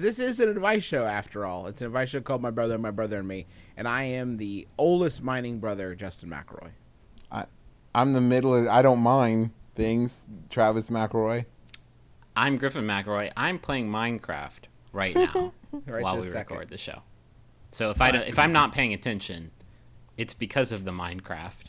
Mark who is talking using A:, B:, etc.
A: This is an advice show after all. It's an advice show called My Brother, My Brother and Me, and I am the oldest mining brother, Justin McElroy.
B: I, I'm the middle. Of, I don't mind things. Travis McElroy.
C: I'm Griffin McElroy. I'm playing Minecraft right now
A: Right
C: while we
A: second.
C: record the show. So if I don't, if I'm not paying attention, it's because of the Minecraft.